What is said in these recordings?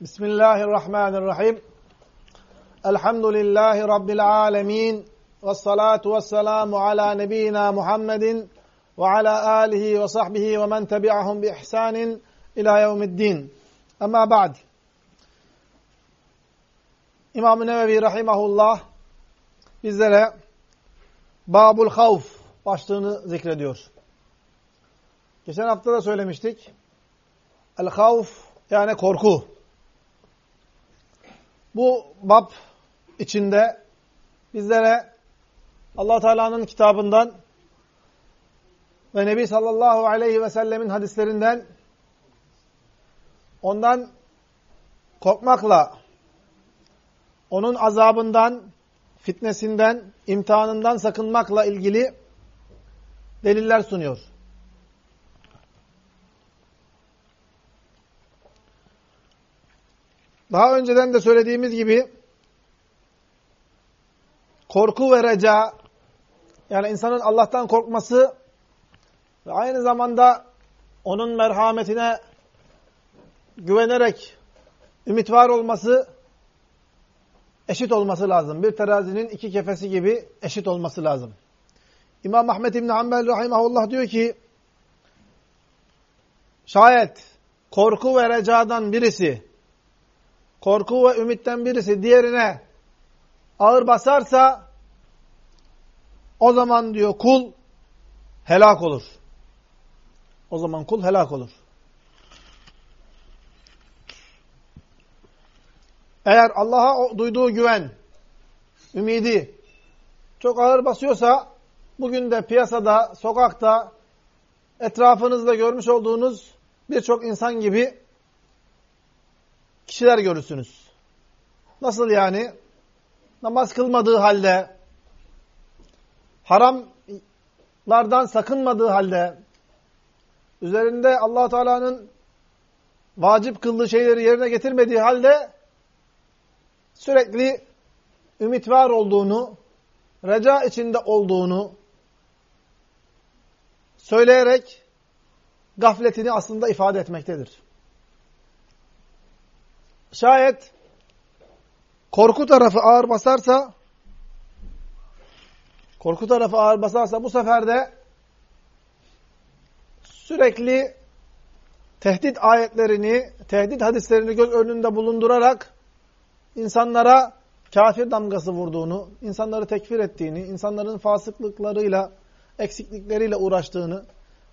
Bismillahirrahmanirrahim. Elhamdülillahi Rabbil alemin. Ve salatu ve selamu ala nebiyyina Muhammedin ve ala alihi ve sahbihi ve men tebi'ahum bi ihsanin ila yevmiddin. Ama ba'd. İmam-ı Nevevi Rahimahullah bizlere Babul Havf başlığını zikrediyor. Geçen hafta da söylemiştik. El-Havf yani korku. Bu bab içinde bizlere allah Teala'nın kitabından ve Nebi sallallahu aleyhi ve sellemin hadislerinden ondan korkmakla, onun azabından, fitnesinden, imtihanından sakınmakla ilgili deliller sunuyor. Daha önceden de söylediğimiz gibi korku ve reca yani insanın Allah'tan korkması ve aynı zamanda onun merhametine güvenerek ümit var olması eşit olması lazım. Bir terazinin iki kefesi gibi eşit olması lazım. İmam Ahmet İbni Hanbel Rahimahullah diyor ki şayet korku ve recadan birisi korku ve ümitten birisi diğerine ağır basarsa o zaman diyor kul helak olur. O zaman kul helak olur. Eğer Allah'a duyduğu güven, ümidi çok ağır basıyorsa bugün de piyasada, sokakta, etrafınızda görmüş olduğunuz birçok insan gibi kişiler görürsünüz. Nasıl yani? Namaz kılmadığı halde, haramlardan sakınmadığı halde, üzerinde allah Teala'nın vacip kıldığı şeyleri yerine getirmediği halde sürekli ümit var olduğunu, reca içinde olduğunu söyleyerek gafletini aslında ifade etmektedir. Şayet korku tarafı ağır basarsa korku tarafı ağır basarsa bu sefer de sürekli tehdit ayetlerini, tehdit hadislerini göz önünde bulundurarak insanlara kafir damgası vurduğunu, insanları tekfir ettiğini, insanların fasıklıklarıyla, eksiklikleriyle uğraştığını,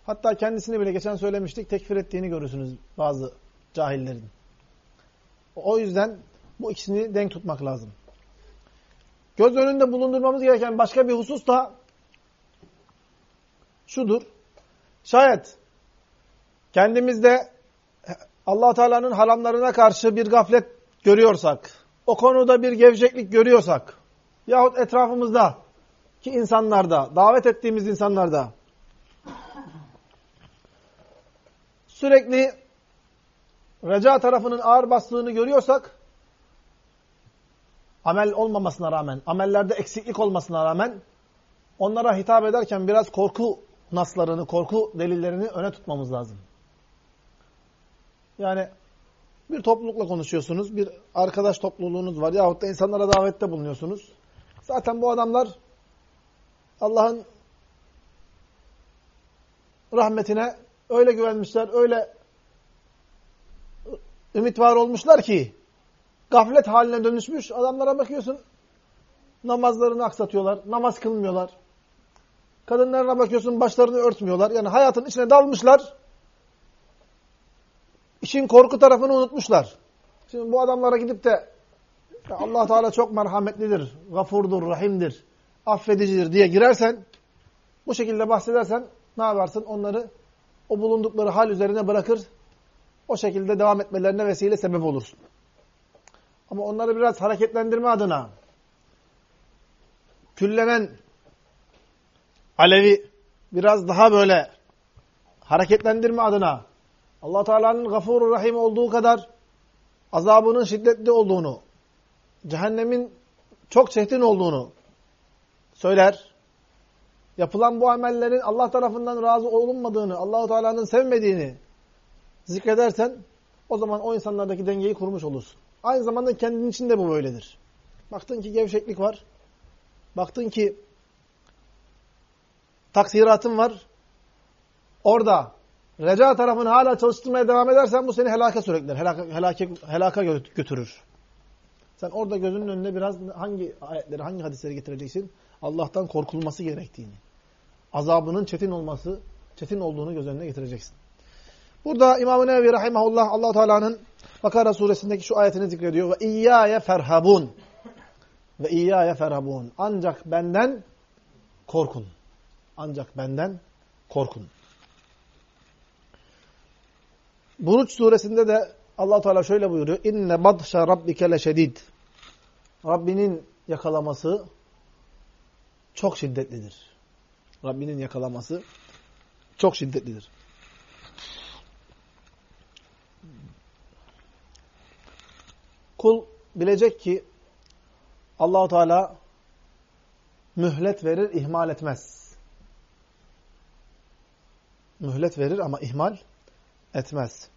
hatta kendisini bile geçen söylemiştik, tekfir ettiğini görürsünüz bazı cahillerin. O yüzden bu ikisini denk tutmak lazım. Göz önünde bulundurmamız gereken başka bir husus da şudur. Şayet kendimizde allah Teala'nın haramlarına karşı bir gaflet görüyorsak, o konuda bir gevşeklik görüyorsak yahut etrafımızda ki insanlarda, davet ettiğimiz insanlarda sürekli reca tarafının ağır bastığını görüyorsak amel olmamasına rağmen, amellerde eksiklik olmasına rağmen onlara hitap ederken biraz korku naslarını, korku delillerini öne tutmamız lazım. Yani bir toplulukla konuşuyorsunuz, bir arkadaş topluluğunuz var yahut da insanlara davette bulunuyorsunuz. Zaten bu adamlar Allah'ın rahmetine öyle güvenmişler, öyle ümit var olmuşlar ki gaflet haline dönüşmüş. Adamlara bakıyorsun namazlarını aksatıyorlar, namaz kılmıyorlar. Kadınlarına bakıyorsun başlarını örtmüyorlar. Yani hayatın içine dalmışlar. İşin korku tarafını unutmuşlar. Şimdi bu adamlara gidip de allah Teala çok merhametlidir, gafurdur, rahimdir, affedicidir diye girersen, bu şekilde bahsedersen ne yaparsın? Onları o bulundukları hal üzerine bırakır, o şekilde devam etmelerine vesile sebep olursun. Ama onları biraz hareketlendirme adına küllenen Alevi biraz daha böyle hareketlendirme adına allah Teala'nın gafur rahim olduğu kadar azabının şiddetli olduğunu, cehennemin çok çetin olduğunu söyler. Yapılan bu amellerin Allah tarafından razı olunmadığını, allah Teala'nın sevmediğini zikredersen O zaman o insanlardaki dengeyi kurmuş olursun. Aynı zamanda kendin için de bu böyledir. Baktın ki gevşeklik var. Baktın ki taksiratın var. Orada reca tarafını hala çalıştırmaya devam edersen bu seni helaka sürükler. Helaka, helake, helaka götürür. Sen orada gözünün önüne biraz hangi ayetleri, hangi hadisleri getireceksin? Allah'tan korkulması gerektiğini. Azabının çetin olması, çetin olduğunu göz önüne getireceksin. Burada İmam-ı Nevevi Rahimahullah allah Teala'nın Bakara suresindeki şu ayetini zikrediyor. Ve iyyâye ferhabun. Ve iyyâye ferhabun. Ancak benden korkun. Ancak benden korkun. Buruç suresinde de allah Teala şöyle buyuruyor. İnne badşa rabbike leşedid. Rabbinin yakalaması çok şiddetlidir. Rabbinin yakalaması çok şiddetlidir. Kul bilecek ki Allahu Teala mühlet verir, ihmal etmez. Mühlet verir ama ihmal etmez.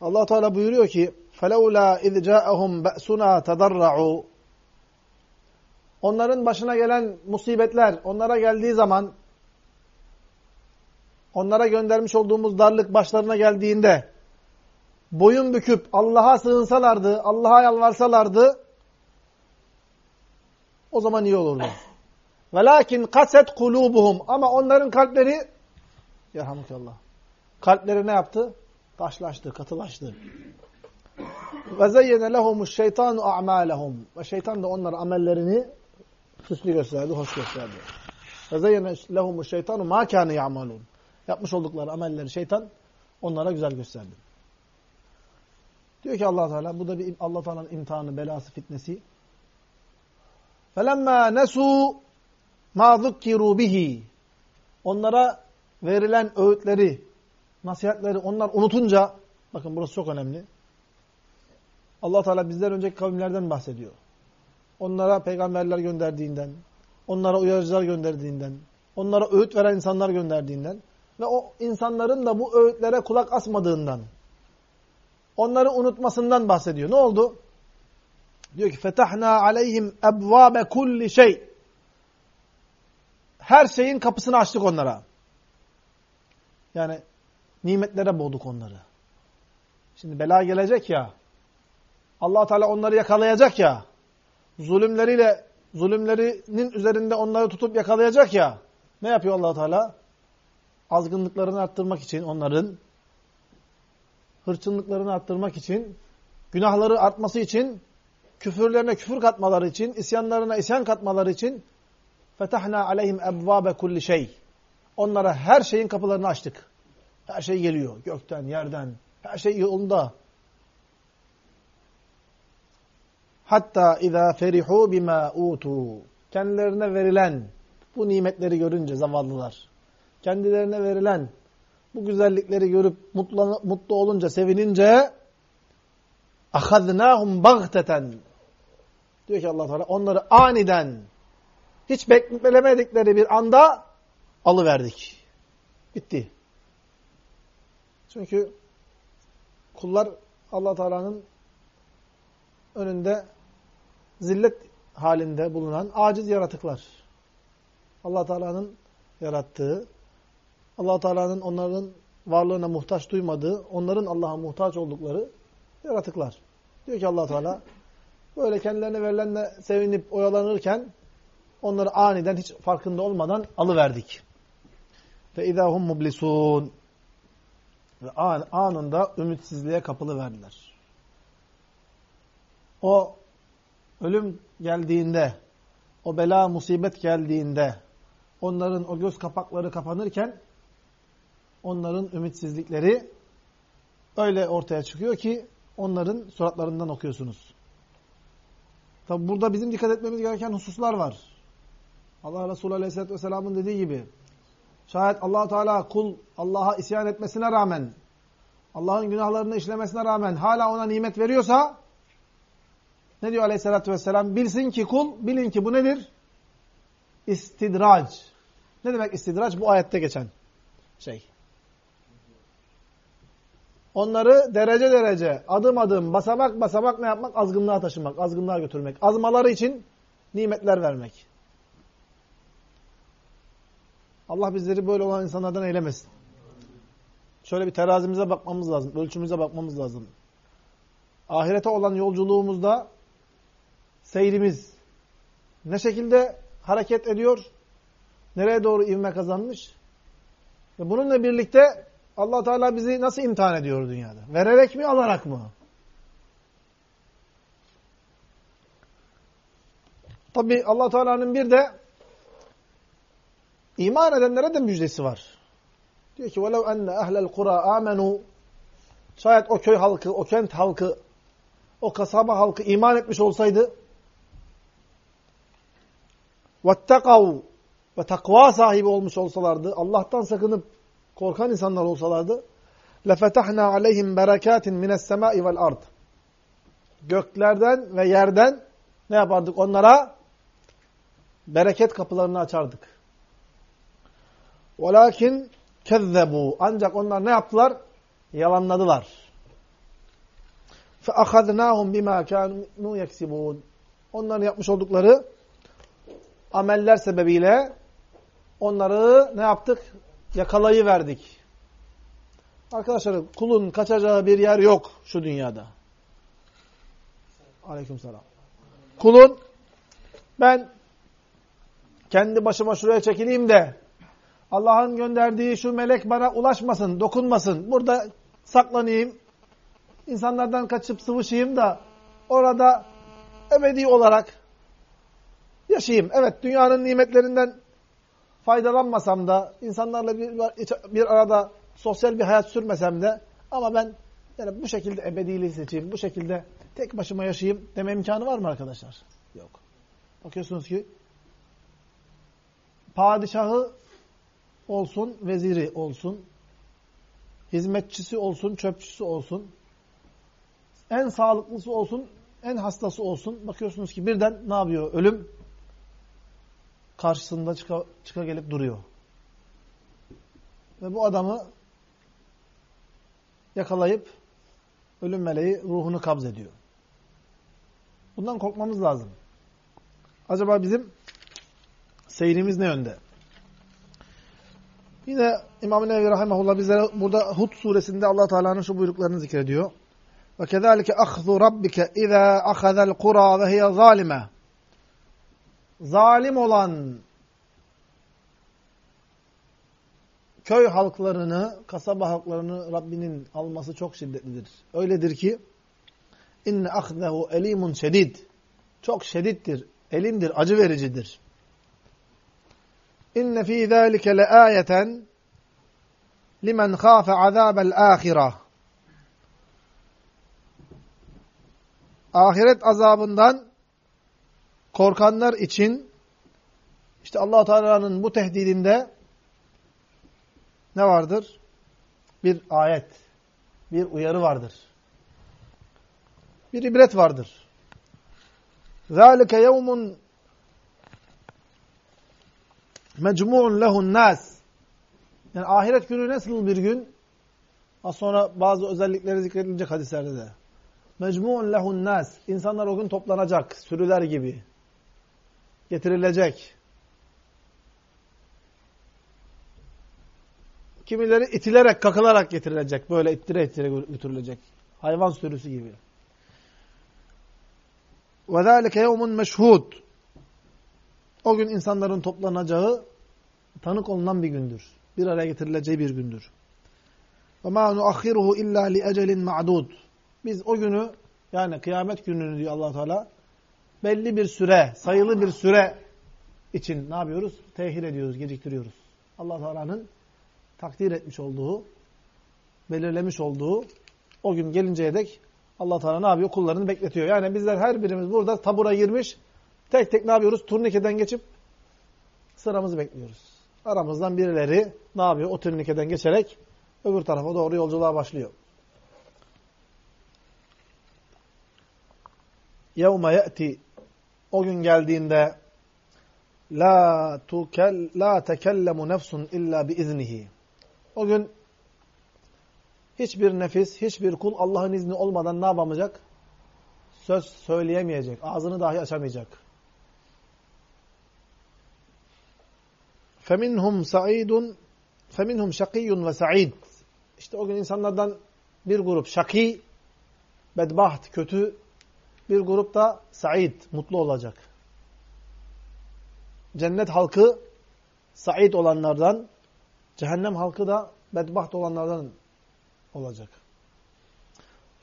Allah Teala buyuruyor ki: "Felaula iz ca'ahum ba'suna tadarra'u" Onların başına gelen musibetler onlara geldiği zaman onlara göndermiş olduğumuz darlık başlarına geldiğinde boyun büküp Allah'a sığınsalardı, Allah'a yalvarsalardı o zaman iyi olurdu. Velakin kaset kulubuhum ama onların kalpleri yarhamukallah. Kalpleri ne yaptı? Taşlaştı, katılaştı. Ve zeyyene lehumuş şeytanu a'malehum. Ve şeytan da onların amellerini süslü gösterdi, hoş gösterdi. Ve zeyyene lehumuş şeytanu ma kâne ya'malun. Yapmış oldukları amelleri şeytan onlara güzel gösterdi. Diyor ki Allah Teala bu da bir Allah Teala'nın imtihanı, belası, fitnesi. Felemma nesu ma zukkiru bihi. Onlara verilen öğütleri, nasihatleri onlar unutunca bakın burası çok önemli. Allah Teala bizden önceki kavimlerden bahsediyor. Onlara peygamberler gönderdiğinden, onlara uyarıcılar gönderdiğinden, onlara öğüt veren insanlar gönderdiğinden ve o insanların da bu öğütlere kulak asmadığından, onları unutmasından bahsediyor. Ne oldu? Diyor ki fetahna aleyhim ebvabe kulli şey. Her şeyin kapısını açtık onlara. Yani nimetlere boğduk onları. Şimdi bela gelecek ya. allah Teala onları yakalayacak ya. Zulümleriyle, zulümlerinin üzerinde onları tutup yakalayacak ya. Ne yapıyor allah Teala? Azgınlıklarını arttırmak için onların hırçınlıklarını arttırmak için, günahları artması için, küfürlerine küfür katmaları için, isyanlarına isyan katmaları için fetahna aleyhim ebvabe kulli şey. Onlara her şeyin kapılarını açtık. Her şey geliyor. Gökten, yerden. Her şey yolunda. Hatta izâ ferihu bima utu. Kendilerine verilen bu nimetleri görünce zavallılar. Kendilerine verilen bu güzellikleri görüp mutlu, mutlu olunca, sevinince ahadnahum bagteten diyor ki Allah Teala onları aniden hiç beklemedikleri bir anda alıverdik. Bitti. Çünkü kullar Allah Teala'nın önünde zillet halinde bulunan aciz yaratıklar. Allah Teala'nın yarattığı allah Teala'nın onların varlığına muhtaç duymadığı, onların Allah'a muhtaç oldukları yaratıklar. Diyor ki allah Teala, böyle kendilerine verilenle sevinip oyalanırken, onları aniden hiç farkında olmadan alıverdik. Ve idahum mublisun. Ve an, anında ümitsizliğe kapılı verdiler. O ölüm geldiğinde, o bela musibet geldiğinde, onların o göz kapakları kapanırken onların ümitsizlikleri öyle ortaya çıkıyor ki onların suratlarından okuyorsunuz. Tabi burada bizim dikkat etmemiz gereken hususlar var. Allah Resulü Aleyhisselatü Vesselam'ın dediği gibi şayet allah Teala kul Allah'a isyan etmesine rağmen Allah'ın günahlarını işlemesine rağmen hala ona nimet veriyorsa ne diyor Aleyhisselatü Vesselam? Bilsin ki kul, bilin ki bu nedir? İstidrac. Ne demek istidrac? Bu ayette geçen şey. Onları derece derece, adım adım, basamak basamak ne yapmak? Azgınlığa taşımak, azgınlığa götürmek. Azmaları için nimetler vermek. Allah bizleri böyle olan insanlardan eylemesin. Şöyle bir terazimize bakmamız lazım, ölçümüze bakmamız lazım. Ahirete olan yolculuğumuzda seyrimiz ne şekilde hareket ediyor? Nereye doğru ivme kazanmış? Ve bununla birlikte allah Teala bizi nasıl imtihan ediyor dünyada? Vererek mi, alarak mı? Tabi allah Teala'nın bir de iman edenlere de müjdesi var. Diyor ki وَلَوْ أَنَّ أَهْلَ الْقُرَى آمَنُوا Şayet o köy halkı, o kent halkı, o kasaba halkı iman etmiş olsaydı وَاتَّقَوْا ve takva sahibi olmuş olsalardı, Allah'tan sakınıp korkan insanlar olsalardı, لَفَتَحْنَا عَلَيْهِمْ بَرَكَاتٍ مِنَ السَّمَاءِ وَالْأَرْضِ Göklerden ve yerden ne yapardık? Onlara bereket kapılarını açardık. وَلَكِنْ كَذَّبُوا Ancak onlar ne yaptılar? Yalanladılar. فَأَخَذْنَاهُمْ بِمَا كَانُوا يَكْسِبُونَ Onların yapmış oldukları ameller sebebiyle onları ne yaptık? Yakalayıverdik. Arkadaşlar kulun kaçacağı bir yer yok şu dünyada. Aleykümselam. Kulun ben kendi başıma şuraya çekileyim de Allah'ın gönderdiği şu melek bana ulaşmasın, dokunmasın. Burada saklanayım. insanlardan kaçıp sıvışayım da orada ebedi olarak yaşayayım. Evet dünyanın nimetlerinden faydalanmasam da insanlarla bir, bir arada sosyal bir hayat sürmesem de ama ben yani bu şekilde ebediliği seçeyim, bu şekilde tek başıma yaşayayım deme imkanı var mı arkadaşlar? Yok. Bakıyorsunuz ki padişahı olsun, veziri olsun, hizmetçisi olsun, çöpçüsü olsun, en sağlıklısı olsun, en hastası olsun. Bakıyorsunuz ki birden ne yapıyor? Ölüm karşısında çıka, çıka gelip duruyor. Ve bu adamı yakalayıp ölüm meleği ruhunu kabz ediyor. Bundan korkmamız lazım. Acaba bizim seyrimiz ne yönde? Yine İmam-ı Nevi Rahimahullah bizlere burada Hud suresinde allah Teala'nın şu buyruklarını zikrediyor. Ahzu rabbike izâ ahazel kura ve hiye zalime. Zalim olan köy halklarını, kasaba halklarını Rabbinin alması çok şiddetlidir. Öyledir ki inne ahzehu elimun şedid. Çok şedittir, elimdir, acı vericidir. İnne fî zâlike leâyeten limen khâfe azâbel âhireh. Ahiret azabından korkanlar için işte allah Teala'nın bu tehdidinde ne vardır? Bir ayet, bir uyarı vardır. Bir ibret vardır. ذَٰلِكَ يَوْمٌ mecmu'un lehun nas. Yani ahiret günü nasıl bir gün? Az sonra bazı özellikleri zikredilecek hadislerde de. Mecmu'un lehun nas. İnsanlar o gün toplanacak. Sürüler gibi. Getirilecek. Kimileri itilerek, kakılarak getirilecek. Böyle ittire ittire götürülecek. Hayvan sürüsü gibi. وَذَٰلِكَ يَوْمٌ مَشْهُودٌ O gün insanların toplanacağı tanık olunan bir gündür. Bir araya getirileceği bir gündür. وَمَا نُؤَخِّرُهُ illa لِأَجَلٍ مَعْدُودٍ Biz o günü yani kıyamet gününü diyor allah Teala belli bir süre, sayılı bir süre için ne yapıyoruz? Tehir ediyoruz, geciktiriyoruz. allah Teala'nın takdir etmiş olduğu, belirlemiş olduğu o gün gelinceye dek allah Teala ne yapıyor? Kullarını bekletiyor. Yani bizler her birimiz burada tabura girmiş, tek tek ne yapıyoruz? Turnikeden geçip sıramızı bekliyoruz. Aramızdan birileri ne yapıyor? O turnikeden geçerek öbür tarafa doğru yolculuğa başlıyor. يَوْمَ يَأْتِ o gün geldiğinde la tukel la tekellemu nefsun illa bi iznihi. O gün hiçbir nefis, hiçbir kul Allah'ın izni olmadan ne yapamayacak? Söz söyleyemeyecek. Ağzını dahi açamayacak. Feminhum saidun feminhum şakiyun ve said. İşte o gün insanlardan bir grup şaki, bedbaht, kötü bir grup da said, mutlu olacak. Cennet halkı said olanlardan, cehennem halkı da bedbaht olanlardan olacak.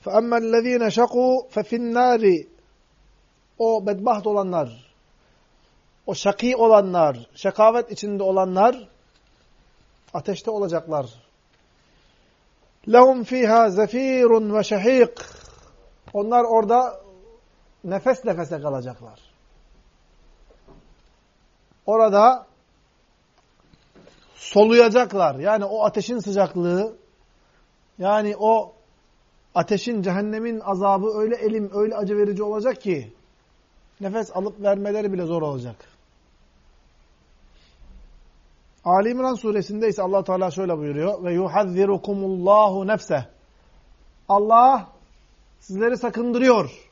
فَأَمَّا الَّذ۪ينَ شَقُوا فَفِي النَّارِ O bedbaht olanlar, o şaki olanlar, şekavet içinde olanlar ateşte olacaklar. لَهُمْ ف۪يهَا زَف۪يرٌ وَشَح۪يقٌ Onlar orada nefes nefese kalacaklar. Orada soluyacaklar. Yani o ateşin sıcaklığı, yani o ateşin, cehennemin azabı öyle elim, öyle acı verici olacak ki nefes alıp vermeleri bile zor olacak. Ali İmran suresinde ise Allah Teala şöyle buyuruyor ve yuhazzirukumullahu nefse. Allah sizleri sakındırıyor.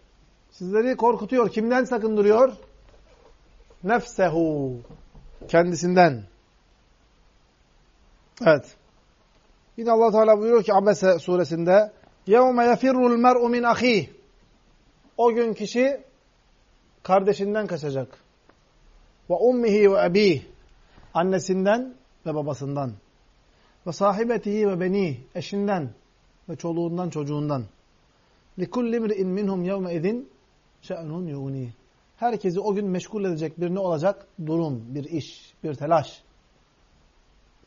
Sizleri korkutuyor. Kimden sakındırıyor? Nefsehu. Kendisinden. Evet. Yine Allah Teala buyuruyor ki Abese suresinde يَوْمَ يَفِرُّ الْمَرْءُ مِنْ أَخِيهِ O gün kişi kardeşinden kaçacak. Ve ummihi ve ebih annesinden ve babasından. Ve sahibetihi ve beni eşinden ve çoluğundan çocuğundan. لِكُلِّ مْرِئٍ مِنْهُمْ يَوْمَ اِذٍ şe'nun yuni. Herkesi o gün meşgul edecek bir ne olacak? Durum, bir iş, bir telaş.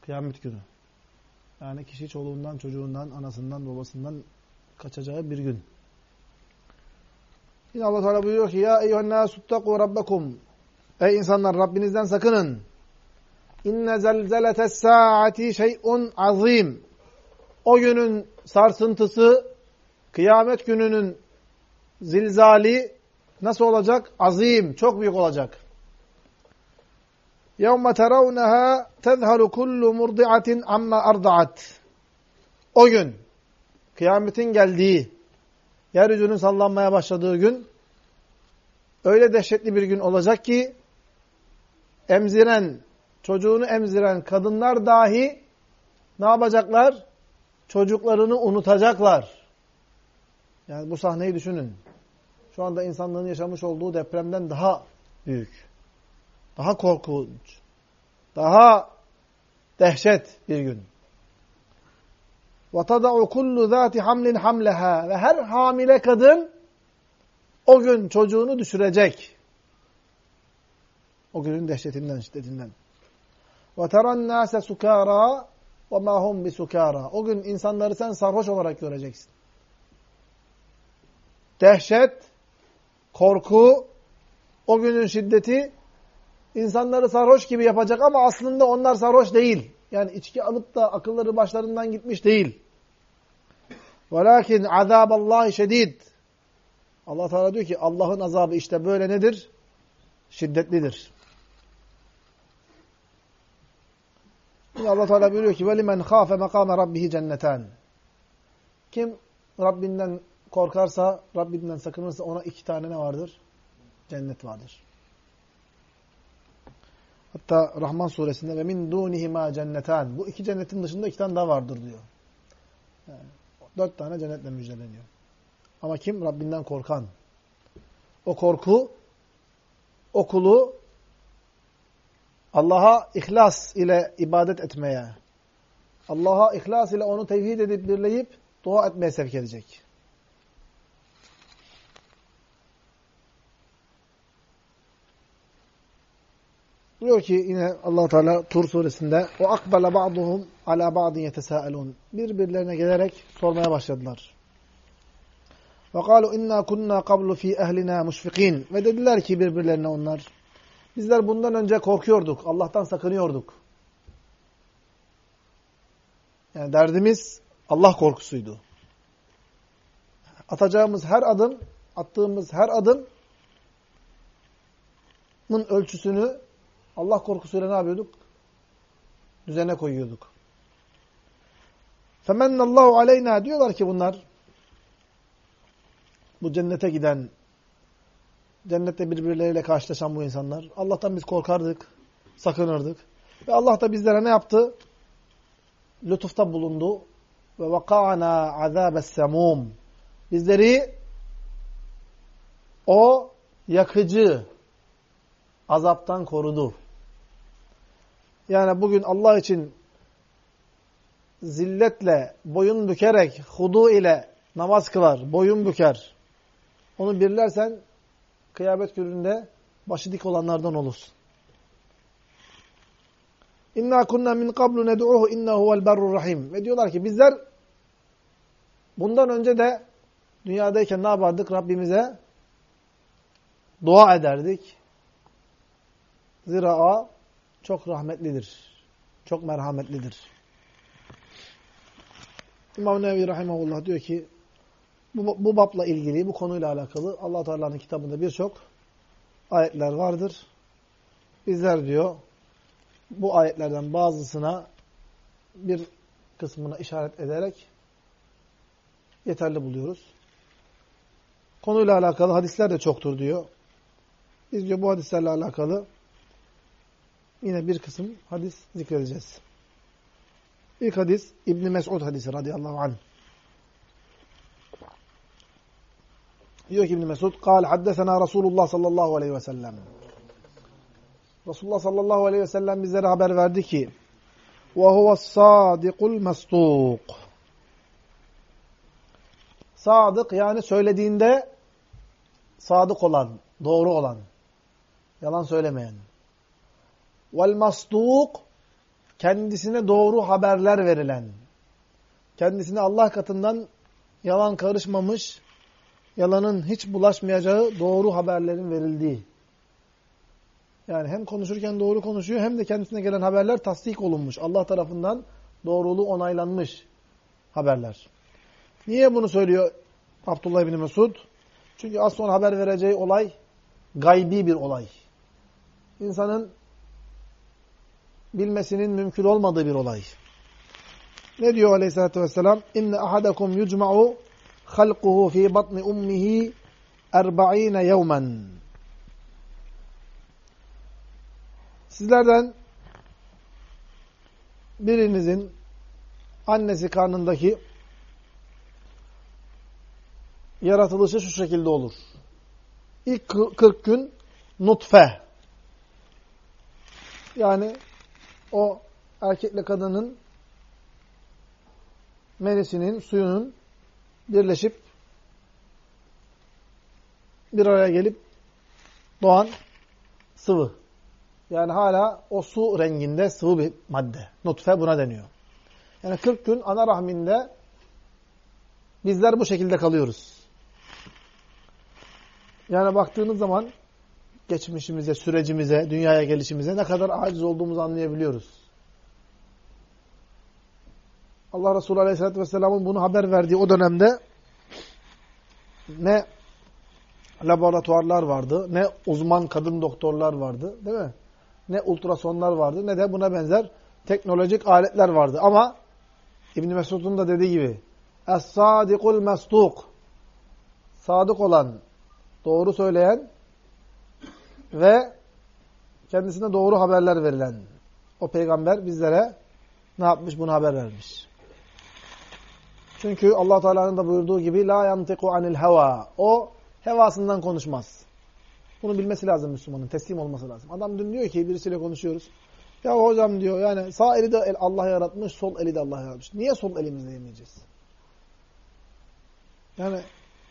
Kıyamet günü. Yani kişi çoluğundan, çocuğundan, anasından, babasından kaçacağı bir gün. Yine Allah Teala buyuruyor ki ya eyyuhennâsü ttekû rabbekum. Ey insanlar Rabbinizden sakının. İnne zelzeletes saati şey'un azim. O günün sarsıntısı, kıyamet gününün zilzali nasıl olacak? Azim, çok büyük olacak. يَوْمَ تَرَوْنَهَا تَذْهَلُ كُلُّ مُرْضِعَةٍ عَمَّا أَرْضَعَتْ O gün, kıyametin geldiği, yeryüzünün sallanmaya başladığı gün, öyle dehşetli bir gün olacak ki, emziren, çocuğunu emziren kadınlar dahi ne yapacaklar? Çocuklarını unutacaklar. Yani bu sahneyi düşünün. Şu anda insanlığın yaşamış olduğu depremden daha büyük. Daha korkunç. Daha dehşet bir gün. وَتَضَعُ كُلُّ ذَاتِ حَمْلٍ حَمْلَهَا Ve her hamile kadın o gün çocuğunu düşürecek. O günün dehşetinden, şiddetinden. وَتَرَى النَّاسَ سُكَارًا وَمَا هُمْ بِسُكَارًا O gün insanları sen sarhoş olarak göreceksin. Dehşet, korku, o günün şiddeti insanları sarhoş gibi yapacak ama aslında onlar sarhoş değil. Yani içki alıp da akılları başlarından gitmiş değil. Velakin azaballahi şedid. Allah Teala diyor ki Allah'ın azabı işte böyle nedir? Şiddetlidir. Yine Allah Teala buyuruyor ki velimen khafe makame rabbihi cenneten. Kim Rabbinden korkarsa, Rabbinden sakınırsa ona iki tane ne vardır? Cennet vardır. Hatta Rahman suresinde ve min dunihima cennetan. Bu iki cennetin dışında iki tane daha vardır diyor. Yani dört tane cennetle müjdeleniyor. Ama kim? Rabbinden korkan. O korku, o kulu Allah'a ihlas ile ibadet etmeye, Allah'a ihlas ile onu tevhid edip birleyip dua etmeye sevk edecek. Diyor ki yine Allah Teala Tur suresinde o akbala ba'duhum ala ba'din yetesâelûn. Birbirlerine gelerek sormaya başladılar. Ve kalu inna kunna qablu fi ehlina mushfikin. Ve dediler ki birbirlerine onlar bizler bundan önce korkuyorduk. Allah'tan sakınıyorduk. Yani derdimiz Allah korkusuydu. Atacağımız her adım, attığımız her adımın ölçüsünü Allah korkusuyla ne yapıyorduk? Düzene koyuyorduk. Femennallahu aleyna diyorlar ki bunlar bu cennete giden cennette birbirleriyle karşılaşan bu insanlar. Allah'tan biz korkardık, sakınırdık. Ve Allah da bizlere ne yaptı? Lütufta bulundu. Ve vaka'ana azabes semum. Bizleri o yakıcı azaptan korudu. Yani bugün Allah için zilletle, boyun bükerek, hudu ile namaz kılar, boyun büker. Onu birlersen kıyamet gününde başı dik olanlardan olursun. İnna kunna min qablu ned'uhu innehu huvel berrur rahim. Ve diyorlar ki bizler bundan önce de dünyadayken ne yapardık? Rabbimize dua ederdik. Zira çok rahmetlidir. Çok merhametlidir. İmam Nevi Rahimahullah diyor ki bu, bu babla ilgili, bu konuyla alakalı allah Teala'nın kitabında birçok ayetler vardır. Bizler diyor bu ayetlerden bazısına bir kısmına işaret ederek yeterli buluyoruz. Konuyla alakalı hadisler de çoktur diyor. Biz diyor bu hadislerle alakalı yine bir kısım hadis zikredeceğiz. İlk hadis İbn Mesud hadisi radıyallahu anh. Diyor ki İbn Mesud, "Kâl haddesena Resulullah sallallahu aleyhi ve sellem." Resulullah sallallahu aleyhi ve sellem bizlere haber verdi ki, "Ve huves sadikul masduk." Sadık yani söylediğinde sadık olan, doğru olan, yalan söylemeyen. Vel kendisine doğru haberler verilen. Kendisine Allah katından yalan karışmamış, yalanın hiç bulaşmayacağı doğru haberlerin verildiği. Yani hem konuşurken doğru konuşuyor hem de kendisine gelen haberler tasdik olunmuş. Allah tarafından doğruluğu onaylanmış haberler. Niye bunu söylüyor Abdullah bin Mesud? Çünkü az sonra haber vereceği olay gaybi bir olay. İnsanın bilmesinin mümkün olmadığı bir olay. Ne diyor aleyhissalatü vesselam? İnne ahadakum yucma'u halquhu fi batni ummihi erba'ine yevmen. Sizlerden birinizin annesi karnındaki yaratılışı şu şekilde olur. İlk 40 gün nutfe. Yani o erkekle kadının menisinin, suyunun birleşip bir araya gelip doğan sıvı. Yani hala o su renginde sıvı bir madde. Nutfe buna deniyor. Yani 40 gün ana rahminde bizler bu şekilde kalıyoruz. Yani baktığınız zaman geçmişimize, sürecimize, dünyaya gelişimize ne kadar aciz olduğumuzu anlayabiliyoruz. Allah Resulü Aleyhisselatü Vesselam'ın bunu haber verdiği o dönemde ne laboratuvarlar vardı, ne uzman kadın doktorlar vardı, değil mi? Ne ultrasonlar vardı, ne de buna benzer teknolojik aletler vardı. Ama İbn Mesud'un da dediği gibi Es-sadikul mesduk Sadık olan, doğru söyleyen ve kendisine doğru haberler verilen o peygamber bizlere ne yapmış? Bunu haber vermiş. Çünkü Allah Teala'nın da buyurduğu gibi la yantiku anil heva. O hevasından konuşmaz. Bunu bilmesi lazım Müslümanın. Teslim olması lazım. Adam dün diyor ki birisiyle konuşuyoruz. Ya hocam diyor yani sağ eli de Allah yaratmış, sol eli de Allah yaratmış. Niye sol elimizle yemeyeceğiz? Yani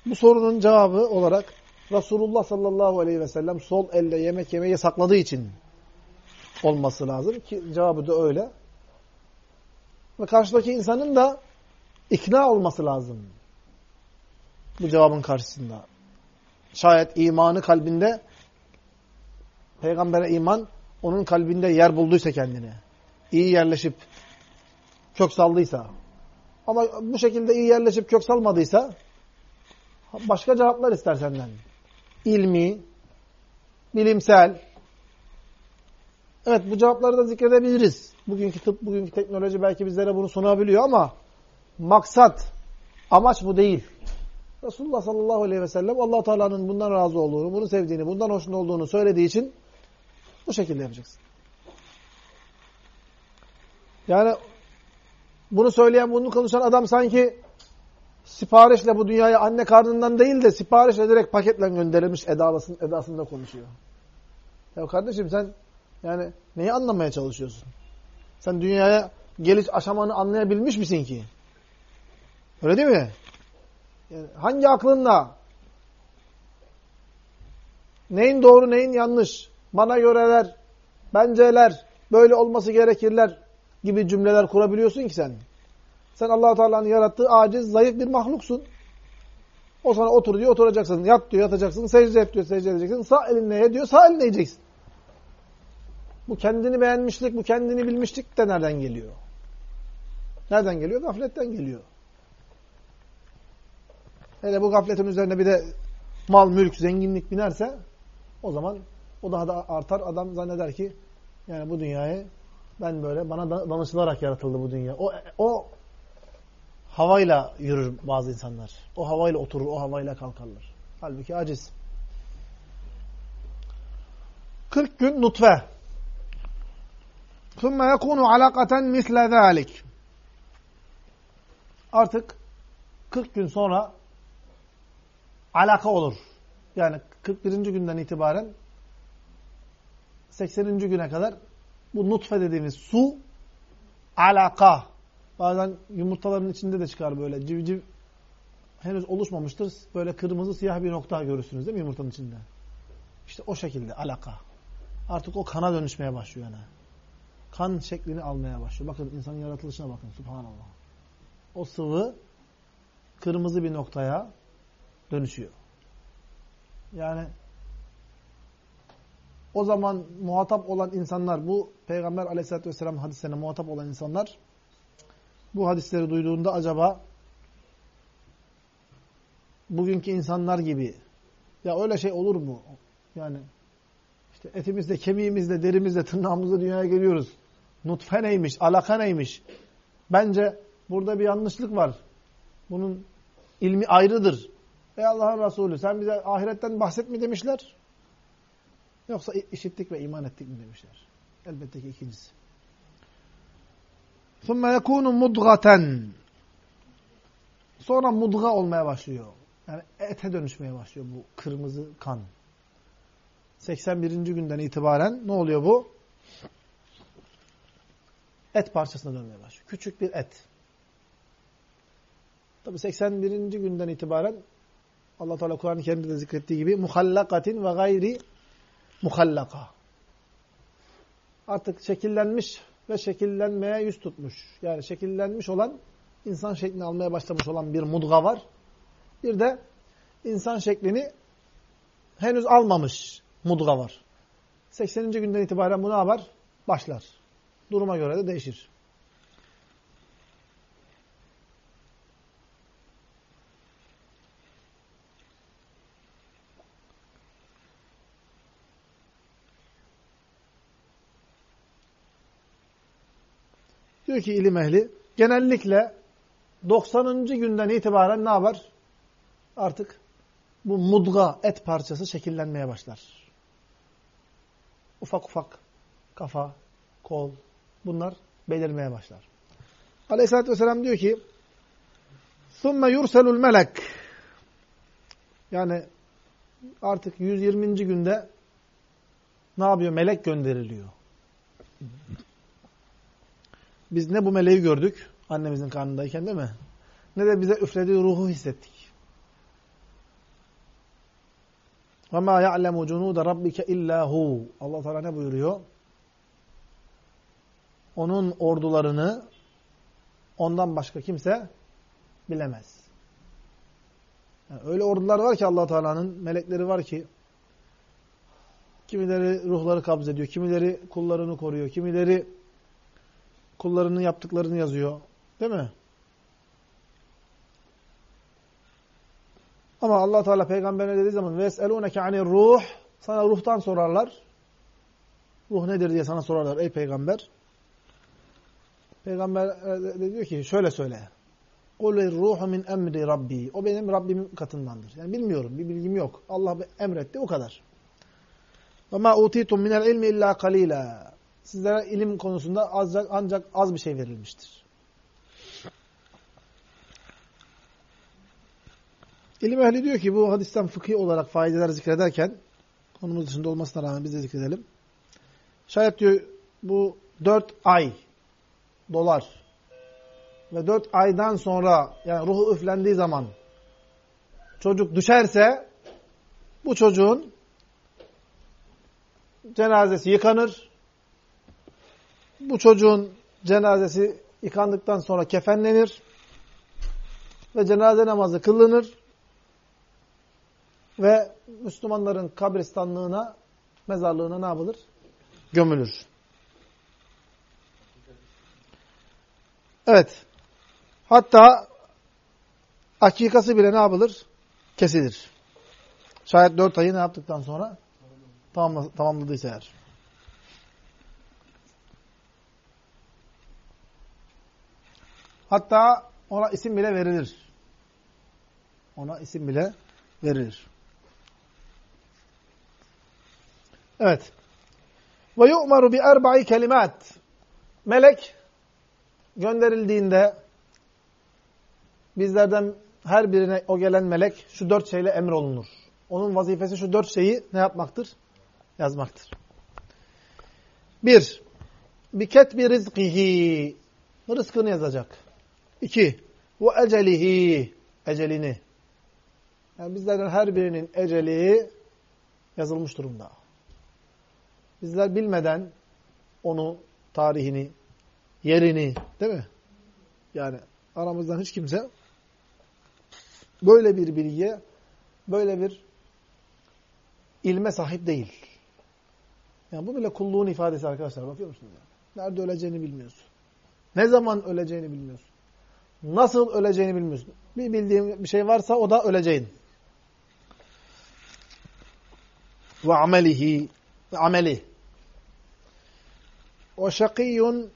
bu sorunun cevabı olarak Resulullah sallallahu aleyhi ve sellem sol elle yemek yemeyi sakladığı için olması lazım ki cevabı da öyle. Ve karşıdaki insanın da ikna olması lazım. Bu cevabın karşısında. Şayet imanı kalbinde peygambere iman onun kalbinde yer bulduysa kendine. iyi yerleşip kök saldıysa. Ama bu şekilde iyi yerleşip kök salmadıysa başka cevaplar ister senden. İlmi, bilimsel. Evet bu cevapları da zikredebiliriz. Bugünkü tıp, bugünkü teknoloji belki bizlere bunu sunabiliyor ama maksat, amaç bu değil. Resulullah sallallahu aleyhi ve sellem allah Teala'nın bundan razı olduğunu, bunu sevdiğini, bundan hoşnut olduğunu söylediği için bu şekilde yapacaksın. Yani bunu söyleyen, bunu konuşan adam sanki siparişle bu dünyaya anne karnından değil de siparişle direkt paketle gönderilmiş edasında, edasında konuşuyor. Ya kardeşim sen yani neyi anlamaya çalışıyorsun? Sen dünyaya geliş aşamanı anlayabilmiş misin ki? Öyle değil mi? Yani hangi aklınla neyin doğru neyin yanlış, bana göreler, benceler, böyle olması gerekirler gibi cümleler kurabiliyorsun ki sen. Sen allah Teala'nın yarattığı aciz, zayıf bir mahluksun. O sana otur diyor, oturacaksın. Yat diyor, yatacaksın. Secde et diyor, secde edeceksin. Sağ elinle ye diyor, sağ elinle yiyeceksin. Bu kendini beğenmişlik, bu kendini bilmişlik de nereden geliyor? Nereden geliyor? Gafletten geliyor. Hele bu gafletin üzerine bir de mal, mülk, zenginlik binerse o zaman o daha da artar. Adam zanneder ki yani bu dünyayı ben böyle bana danışılarak yaratıldı bu dünya. O, o havayla yürür bazı insanlar. O havayla oturur, o havayla kalkarlar. Halbuki aciz. 40 gün nutfe. ثُمَّ يَكُونُ عَلَقَةً مِثْلَ ذَٰلِكِ Artık 40 gün sonra alaka olur. Yani 41. günden itibaren 80. güne kadar bu nutfe dediğimiz su alaka. Bazen yumurtaların içinde de çıkar böyle civciv henüz oluşmamıştır. Böyle kırmızı siyah bir nokta görürsünüz değil mi yumurtanın içinde? İşte o şekilde alaka. Artık o kana dönüşmeye başlıyor yani. Kan şeklini almaya başlıyor. Bakın insanın yaratılışına bakın. Subhanallah. O sıvı kırmızı bir noktaya dönüşüyor. Yani o zaman muhatap olan insanlar, bu Peygamber aleyhissalatü vesselam hadislerine muhatap olan insanlar bu hadisleri duyduğunda acaba bugünkü insanlar gibi ya öyle şey olur mu? Yani işte etimizle, kemiğimizle, derimizle, tırnağımızla dünyaya geliyoruz. Nutfe neymiş, alaka neymiş? Bence burada bir yanlışlık var. Bunun ilmi ayrıdır. Ey Allah'ın Resulü sen bize ahiretten bahsetmi demişler. Yoksa işittik ve iman ettik mi demişler. Elbette ki ikincisi. ثُمَّ يَكُونُ مُدْغَةً Sonra mudga olmaya başlıyor. Yani ete dönüşmeye başlıyor bu kırmızı kan. 81. günden itibaren ne oluyor bu? Et parçasına dönmeye başlıyor. Küçük bir et. Tabi 81. günden itibaren Allah Teala Kur'an-ı Kerim'de de zikrettiği gibi muhallakatin ve gayri muhallaka. Artık şekillenmiş ve şekillenmeye yüz tutmuş. Yani şekillenmiş olan, insan şeklini almaya başlamış olan bir mudga var. Bir de insan şeklini henüz almamış mudga var. 80. günden itibaren bu ne yapar? Başlar. Duruma göre de değişir. Diyor ki ilim ehli genellikle 90. günden itibaren ne yapar? Artık bu mudga et parçası şekillenmeye başlar. Ufak ufak kafa, kol bunlar belirmeye başlar. Aleyhisselatü Vesselam diyor ki ثُمَّ يُرْسَلُ الْمَلَكِ Yani artık 120. günde ne yapıyor? Melek gönderiliyor. Biz ne bu meleği gördük annemizin karnındayken değil mi? Ne de bize üflediği ruhu hissettik. وَمَا يَعْلَمُ جُنُودَ رَبِّكَ اِلَّا هُ Allah Teala ne buyuruyor? Onun ordularını ondan başka kimse bilemez. Yani öyle ordular var ki allah Teala'nın melekleri var ki kimileri ruhları kabz ediyor, kimileri kullarını koruyor, kimileri kullarının yaptıklarını yazıyor. Değil mi? Ama Allah Teala peygamberine dediği zaman veselunke anir ruh sana ruhtan sorarlar. Ruh nedir diye sana sorarlar ey peygamber. Peygamber e, de diyor ki şöyle söyle. Kul ruhu min emri rabbi. O benim Rabbim katındandır. Yani bilmiyorum, bir bilgim yok. Allah emretti o kadar. Ve ma utitum minel ilmi illa kalila. Sizlere ilim konusunda ancak, ancak az bir şey verilmiştir. İlim ehli diyor ki bu hadisten fıkhi olarak faydeler zikrederken konumuz dışında olmasına rağmen biz de zikredelim. Şayet diyor bu dört ay dolar ve dört aydan sonra yani ruhu üflendiği zaman çocuk düşerse bu çocuğun cenazesi yıkanır. Bu çocuğun cenazesi yıkandıktan sonra kefenlenir ve cenaze namazı kılınır ve Müslümanların kabristanlığına, mezarlığına ne yapılır? Gömülür. Evet. Hatta akikası bile ne yapılır? Kesilir. Şayet dört ayı ne yaptıktan sonra? Tamamla, tamamladıysa eğer. Hatta ona isim bile verilir. Ona isim bile verilir. Evet. Ve yu'maru bi erba'i kelimat. Melek gönderildiğinde bizlerden her birine o gelen melek şu dört şeyle emrolunur. Onun vazifesi şu dört şeyi ne yapmaktır? Yazmaktır. Bir, biket bir rizkihi. Rızkını yazacak. İki, ve ecelihi. Ecelini. Yani bizlerden her birinin eceli yazılmış durumda. Bizler bilmeden onu, tarihini, yerini, değil mi? Yani aramızdan hiç kimse böyle bir bilgiye, böyle bir ilme sahip değil. Yani bu bile kulluğun ifadesi arkadaşlar. Bakıyor musunuz? Yani? Nerede öleceğini bilmiyorsun. Ne zaman öleceğini bilmiyorsun. Nasıl öleceğini bilmiyorsun. Bir bildiğin bir şey varsa o da öleceğin. Ve amelihi ameli. O şakiyun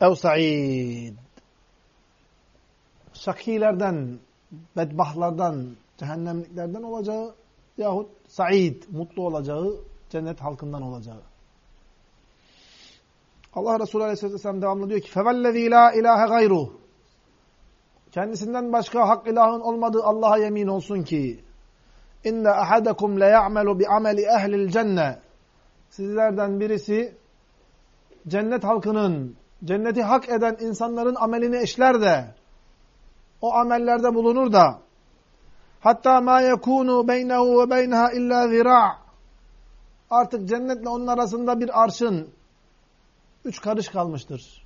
ev sa'id. Şakilerden, bedbahlardan, cehennemliklerden olacağı yahut sa'id, mutlu olacağı, cennet halkından olacağı. Allah Resulü Aleyhisselatü Vesselam devamlı diyor ki فَوَالَّذ۪ي لَا اِلٰهَ غَيْرُهُ Kendisinden başka hak ilahın olmadığı Allah'a yemin olsun ki اِنَّ أَحَدَكُمْ لَيَعْمَلُ بِعَمَلِ اَهْلِ الْجَنَّةِ Sizlerden birisi cennet halkının, cenneti hak eden insanların amelini işler de o amellerde bulunur da hatta ma yekunu beynehu ve beyneha illa zira' artık cennetle onun arasında bir arşın üç karış kalmıştır.